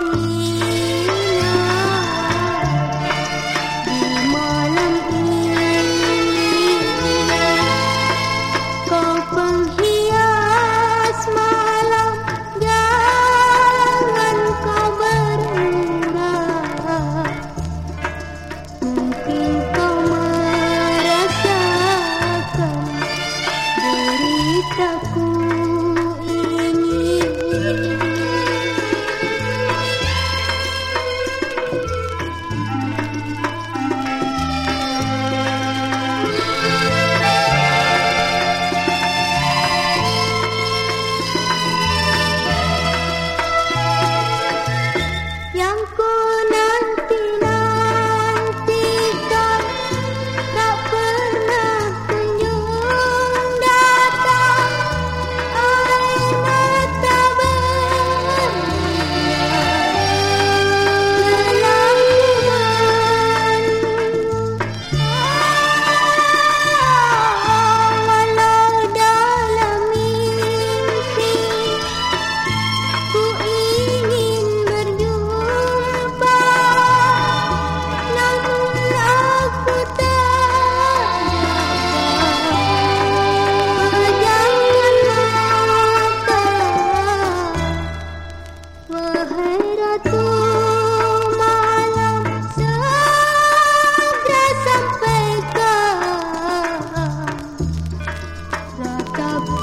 bersih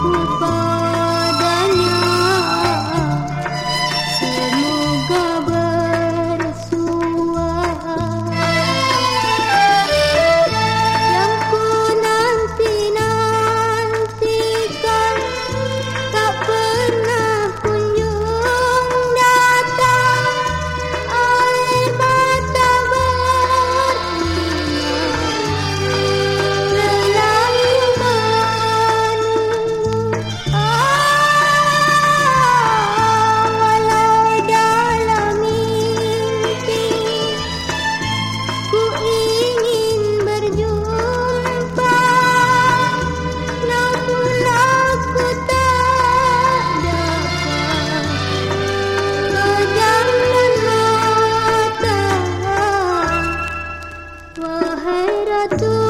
Goodbye. तू